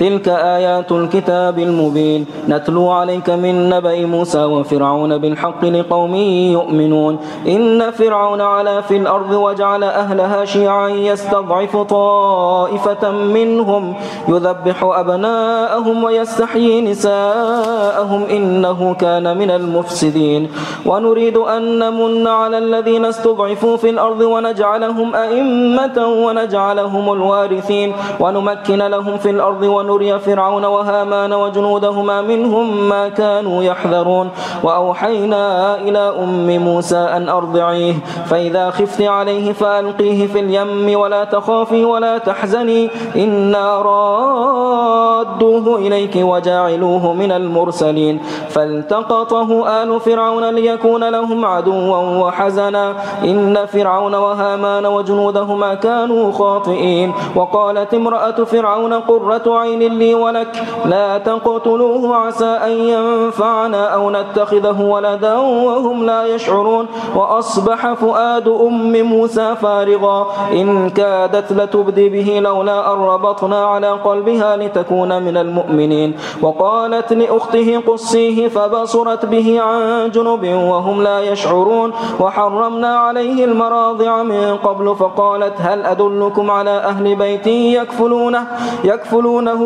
تلك آيات الكتاب المبين. نتلو عليك من نبأ موسى وفرعون بالحق لقوم يؤمنون. إن فرعون علا في الأرض وجعل أهلها شيعا يستضعف طائفة منهم يذبح أبناءهم ويستحيي نساءهم إنه كان من المفسدين. ونريد أن نمن على الذين استضعفوا في الأرض ونجعلهم أئمة ونجعلهم الوارثين. ونمكن لهم في الأرض ونري فرعون وهامان وجنودهما منهم ما كانوا يحذرون. وأوحينا إلى أم موسى أن أرضعيه. فإذا خفت عليه فألقيه في اليم ولا تخافي ولا تحزني. إنا رادوه إليك وجاعلوه من المرسلين. فالتقطه آل فرعون ليكون لهم عدوا وحزنا. إن فرعون وهامان وجنودهما كانوا خاطئين. وقالت امرأة فرعون قرة عين لي ولك. لا تقتلوه عسى أن ينفعنا أو نتخذه ولدا وهم لا يشعرون. وأصبح فؤاد أم موسى فارغا. إن كادت لتبدي به لولا أن ربطنا على قلبها لتكون من المؤمنين. وقالت لأخته قصيه فبصرت به عن جنب وهم لا يشعرون. وحرمنا عليه المراضع من قبل فقالت هل أدلكم على أهل بيت يكفلونه؟ يكفلونه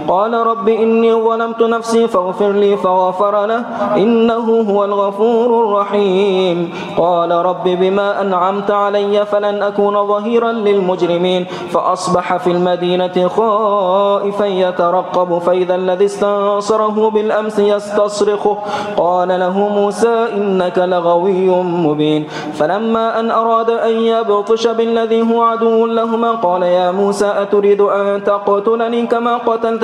قال رب إني ظلمت نفسي فاغفر لي فغفر له إنه هو الغفور الرحيم. قال رب بما أنعمت علي فلن أكون ظهيرا للمجرمين. فأصبح في المدينة خائفا يترقب فإذا الذي استنصره بالأمس يستصرخه. قال له موسى إنك لغوي مبين. فلما أن أراد أن يبطش بالذي هو عدو لهما قال يا موسى أتريد أن تقتلني كما قتلت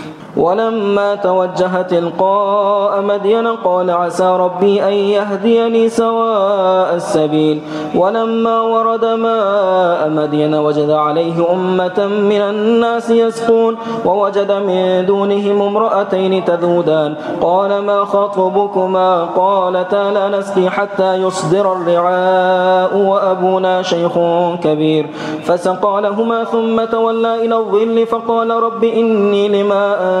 ولما توجه تلقاء مدين قال عسى ربي أن يهديني سواء السبيل. ولما ورد ماء مدين وجد عليه أمة من الناس يسقون ووجد من دونهم امرأتين تذودان. قال ما خطبكما؟ قالتا لا نسقي حتى يصدر الرعاء وأبونا شيخ كبير. فسقى لهما ثم تولى إلى الظل فقال رب إني لما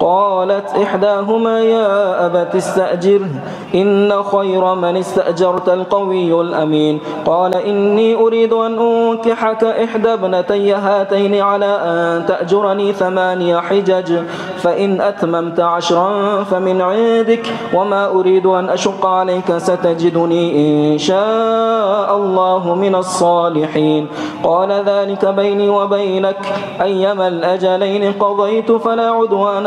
قالت إحداهما يا أبت استأجره إن خير من استأجرت القوي الأمين. قال إني أريد أن أنكحك إحدى ابنتي هاتين على أن تأجرني ثماني حجج فإن أتممت عشرا فمن عندك وما أريد أن أشق عليك ستجدني إن شاء الله من الصالحين. قال ذلك بيني وبينك أيما الأجلين قضيت فلا عدوان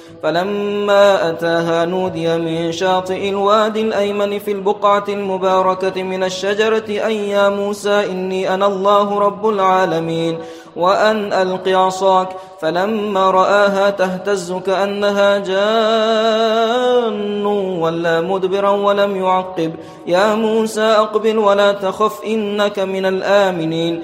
فلما أتاها نودي من شاطئ الوادي الأيمن في البقعة المباركة من الشجرة أي يا موسى إني أنا الله رب العالمين وأن ألق عصاك. فلما رآها تهتز كأنها جان ولا مدبرا ولم يعقب. يا موسى أقبل ولا تخف إنك من الآمنين.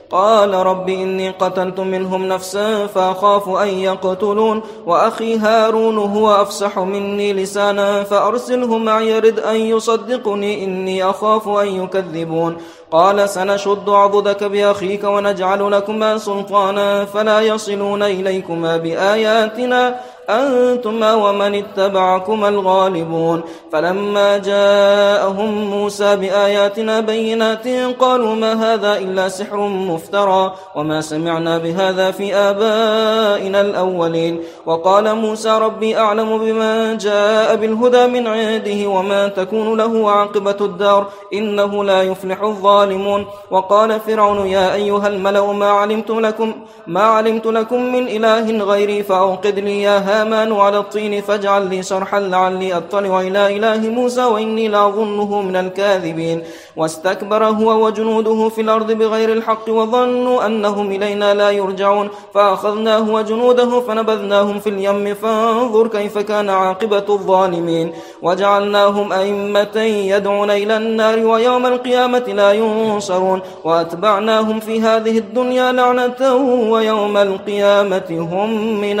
قال رب إني قتلت منهم نفسا فأخاف أن يقتلون وأخي هارون هو أفسح مني لسانا فأرسله معي يرد أن يصدقني إني أخاف أن يكذبون قال سنشد عضدك بأخيك ونجعل لكما سلطانا فلا يصلون إليكما بآياتنا أنتما ومن اتبعكما الغالبون. فلما جاءهم موسى بآياتنا بينات قالوا ما هذا إلا سحر مفترى وما سمعنا بهذا في آبائنا الأولين. وقال موسى ربي أعلم بما جاء بالهدى من عنده وما تكون له عاقبة الدار إنه لا يفلح الظالمون. وقال فرعون يا أيها الملأ ما علمت لكم ما علمت لكم من إله غيري فأوقد لي يا هامان على الطين فاجعل لي شرحا لعلي أطلع إلى إله موسى وإني لأظنه من الكاذبين. واستكبر هو وجنوده في الأرض بغير الحق وظنوا أنهم إلينا لا يرجعون. فأخذناه وجنوده فنبذناهم في اليم. فانظر كيف كان عاقبة الظالمين. وجعلناهم أئمة يدعون إلى النار ويوم القيامة لا ينصرون. وأتبعناهم في هذه الدنيا لعنة ويوم القيامة هم من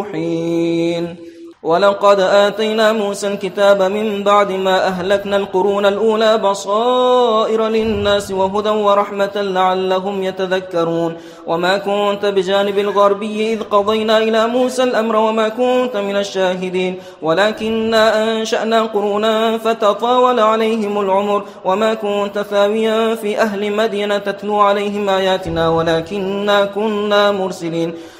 المقبوحين ولقد آتينا موسى الكتاب من بعد ما أهلكنا القرون الأولى بصائر للناس وهدى ورحمة لعلهم يتذكرون. وما كنت بجانب الغربي إذ قضينا إلى موسى الأمر وما كنت من الشاهدين. ولكننا أنشأنا قرونا فتطاول عليهم العمر. وما كنت ثاويا في أهل مدينة تتلو عليهم آياتنا. ولكننا كنا مرسلين.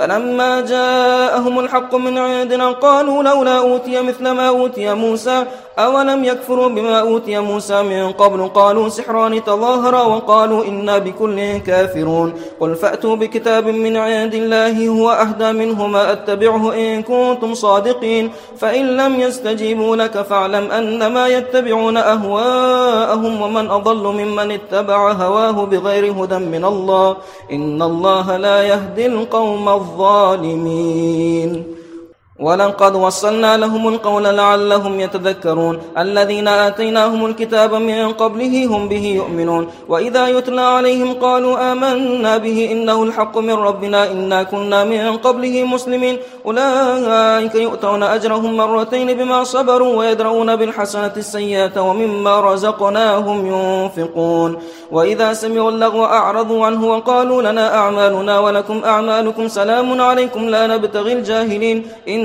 فلما جاءهم الحق من عندنا قالوا لولا أوتي مثل ما أوتي موسى أولم يكفروا بما أوتي موسى من قبل؟ قالوا سحران تظاهرا وقالوا إنا بكل كافرون. قل فأتوا بكتاب من عند الله هو أهدى منهما أتبعه إن كنتم صادقين. فإن لم يستجيبوا لك فاعلم أنما يتبعون أهواءهم ومن أضل ممن اتبع هواه بغير هدى من الله. إن الله لا يهدي القوم الظالمين. الظالمين ولقد وصلنا لهم القول لعلهم يتذكرون. الذين آتيناهم الكتاب من قبله هم به يؤمنون. وإذا يتلى عليهم قالوا آمنا به إنه الحق من ربنا إنا كنا من قبله مسلمين. أولئك يؤتون أجرهم مرتين بما صبروا ويدرؤون بالحسنة السيئة ومما رزقناهم ينفقون. وإذا سمعوا اللغو أعرضوا عنه وقالوا لنا أعمالنا ولكم أعمالكم سلام عليكم لا نبتغي الجاهلين.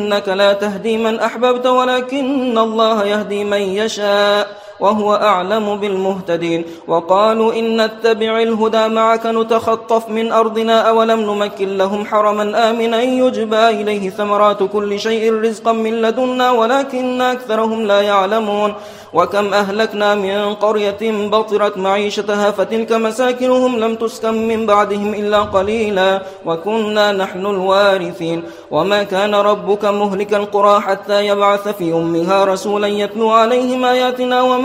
إنك لا تهدي من أحببت ولكن الله يهدي من يشاء. وهو أعلم بالمهتدين. وقالوا إن نتبع الهدى معك نتخطف من أرضنا أولم نمكن لهم حرما آمنا يجبى إليه ثمرات كل شيء رزقا من لدنا ولكن أكثرهم لا يعلمون. وكم أهلكنا من قرية بطرت معيشتها فتلك مساكنهم لم تسكن من بعدهم إلا قليلا وكنا نحن الوارثين. وما كان ربك مهلك القرى حتى يبعث في أمها رسولا يتلو عليهم آياتنا وما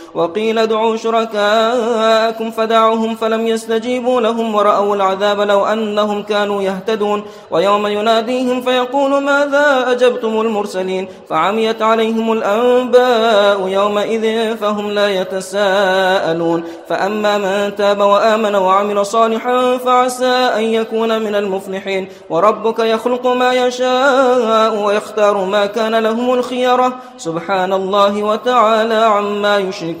وقيل ادعوا شركاءكم فدعوهم فلم يستجيبوا لهم ورأوا العذاب لو أنهم كانوا يهتدون ويوم يناديهم فيقول ماذا أجبتم المرسلين فعميت عليهم الأنباء يومئذ فهم لا يتساءلون فأما من تاب وآمن وعمل صالحا فعسى أن يكون من المفلحين وربك يخلق ما يشاء ويختار ما كان لهم الخيرة سبحان الله وتعالى عما يشركون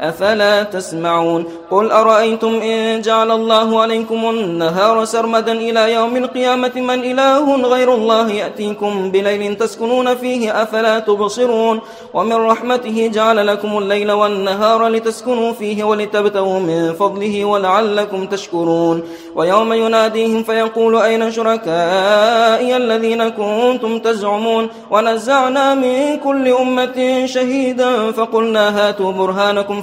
أفلا تسمعون؟ قل أرأيتم إن جعل الله عليكم النهار سرمدا إلى يوم القيامة من إله غير الله يأتيكم بليل تسكنون فيه أفلا تبصرون؟ ومن رحمته جعل لكم الليل والنهار لتسكنوا فيه ولتبتغوا من فضله ولعلكم تشكرون. ويوم يناديهم فيقول أين شركائي الذين كنتم تزعمون؟ ونزعنا من كل أمة شهيدا فقلنا هاتوا برهانكم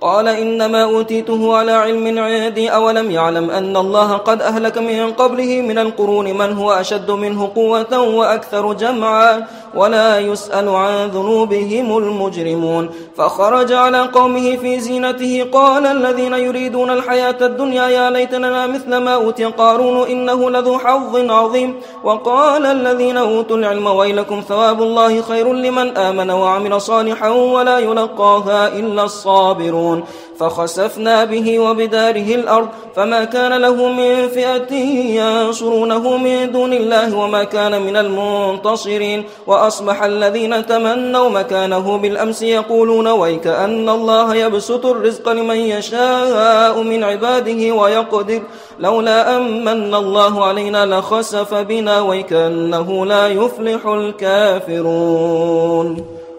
قال إنما أوتيته على علم عندي أولم يعلم أن الله قد أهلك من قبله من القرون من هو أشد منه قوة وأكثر جمعا ولا يسأل عن ذنوبهم المجرمون فخرج على قومه في زينته قال الذين يريدون الحياة الدنيا يا ليتنا مثل ما أوتي قارون إنه لذو حظ عظيم وقال الذين أوتوا العلم ويلكم ثواب الله خير لمن آمن وعمل صالحا ولا يلقاها إلا الصابرون فخسفنا به وبداره الأرض فما كان له من فئة ينصرونه من دون الله وما كان من المنتصرين. وأصبح الذين تمنوا مكانه بالأمس يقولون ويك أن الله يبسط الرزق لمن يشاء من عباده ويقدر. لولا أمن الله علينا لخسف بنا ويكأنه لا يفلح الكافرون.